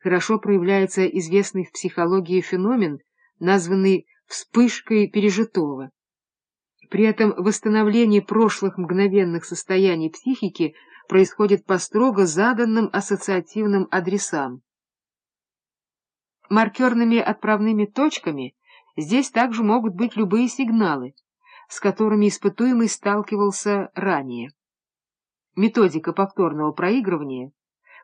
хорошо проявляется известный в психологии феномен, названный вспышкой пережитого. При этом восстановление прошлых мгновенных состояний психики происходит по строго заданным ассоциативным адресам. Маркерными отправными точками здесь также могут быть любые сигналы, с которыми испытуемый сталкивался ранее. Методика повторного проигрывания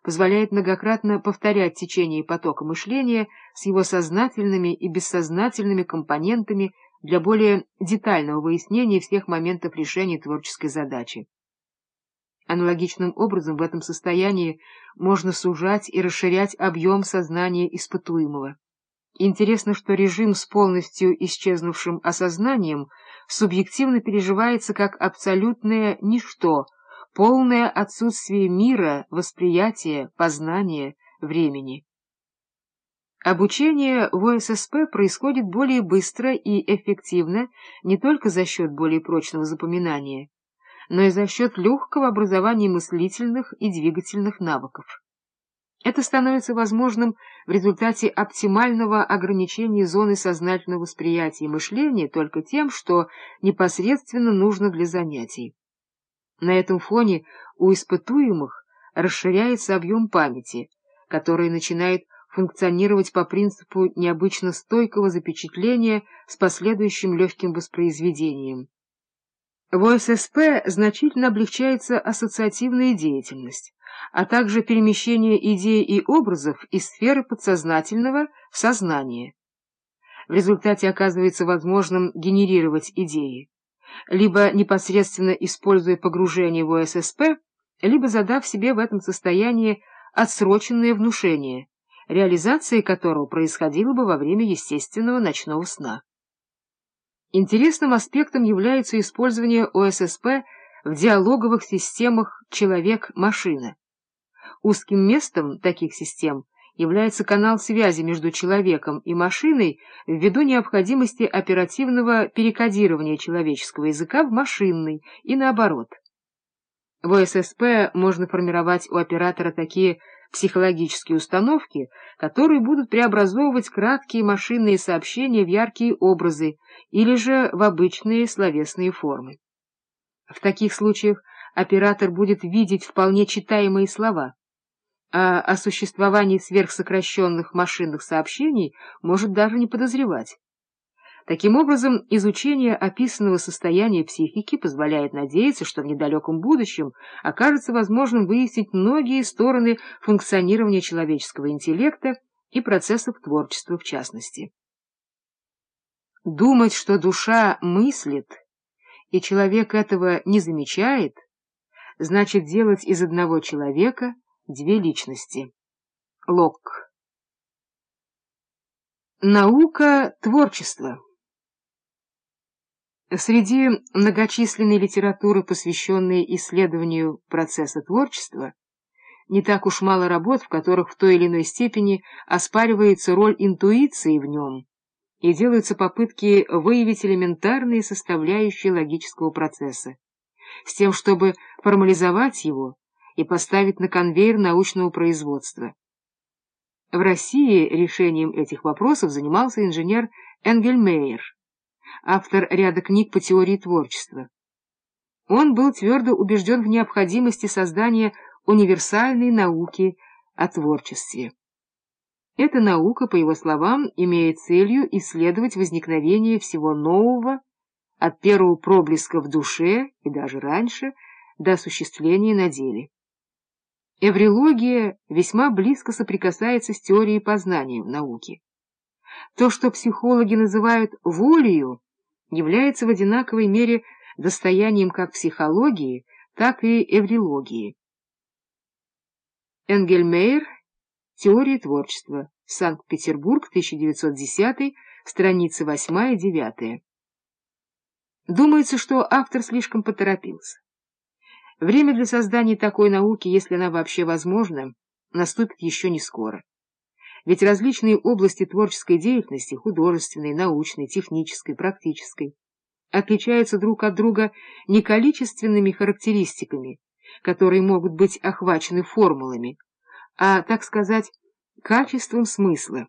позволяет многократно повторять течение потока мышления с его сознательными и бессознательными компонентами для более детального выяснения всех моментов решения творческой задачи. Аналогичным образом в этом состоянии можно сужать и расширять объем сознания испытуемого. Интересно, что режим с полностью исчезнувшим осознанием субъективно переживается как абсолютное ничто, полное отсутствие мира, восприятия, познания, времени. Обучение в ОССП происходит более быстро и эффективно не только за счет более прочного запоминания, но и за счет легкого образования мыслительных и двигательных навыков. Это становится возможным в результате оптимального ограничения зоны сознательного восприятия и мышления только тем, что непосредственно нужно для занятий. На этом фоне у испытуемых расширяется объем памяти, который начинает функционировать по принципу необычно стойкого запечатления с последующим легким воспроизведением. В ОССП значительно облегчается ассоциативная деятельность, а также перемещение идей и образов из сферы подсознательного в сознание. В результате оказывается возможным генерировать идеи, либо непосредственно используя погружение в ОССП, либо задав себе в этом состоянии отсроченное внушение, реализация которого происходила бы во время естественного ночного сна. Интересным аспектом является использование ОССП в диалоговых системах человек-машина. Узким местом таких систем является канал связи между человеком и машиной ввиду необходимости оперативного перекодирования человеческого языка в машинный и наоборот. В ОССП можно формировать у оператора такие психологические установки, которые будут преобразовывать краткие машинные сообщения в яркие образы или же в обычные словесные формы. В таких случаях оператор будет видеть вполне читаемые слова, а о существовании сверхсокращенных машинных сообщений может даже не подозревать. Таким образом, изучение описанного состояния психики позволяет надеяться, что в недалеком будущем окажется возможным выяснить многие стороны функционирования человеческого интеллекта и процессов творчества в частности. Думать, что душа мыслит, и человек этого не замечает, значит делать из одного человека две личности. Локк Наука творчества. Среди многочисленной литературы, посвященной исследованию процесса творчества, не так уж мало работ, в которых в той или иной степени оспаривается роль интуиции в нем и делаются попытки выявить элементарные составляющие логического процесса, с тем, чтобы формализовать его и поставить на конвейер научного производства. В России решением этих вопросов занимался инженер Энгельмейер, автор ряда книг по теории творчества. Он был твердо убежден в необходимости создания универсальной науки о творчестве. Эта наука, по его словам, имеет целью исследовать возникновение всего нового, от первого проблеска в душе и даже раньше, до осуществления на деле. Эврилогия весьма близко соприкасается с теорией познания в науке. То, что психологи называют волею, является в одинаковой мере достоянием как психологии, так и эврилогии. Энгельмейер. Теория творчества. Санкт-Петербург, 1910, страницы 8 и 9. Думается, что автор слишком поторопился. Время для создания такой науки, если она вообще возможна, наступит еще не скоро. Ведь различные области творческой деятельности, художественной, научной, технической, практической, отличаются друг от друга не количественными характеристиками, которые могут быть охвачены формулами, а, так сказать, качеством смысла.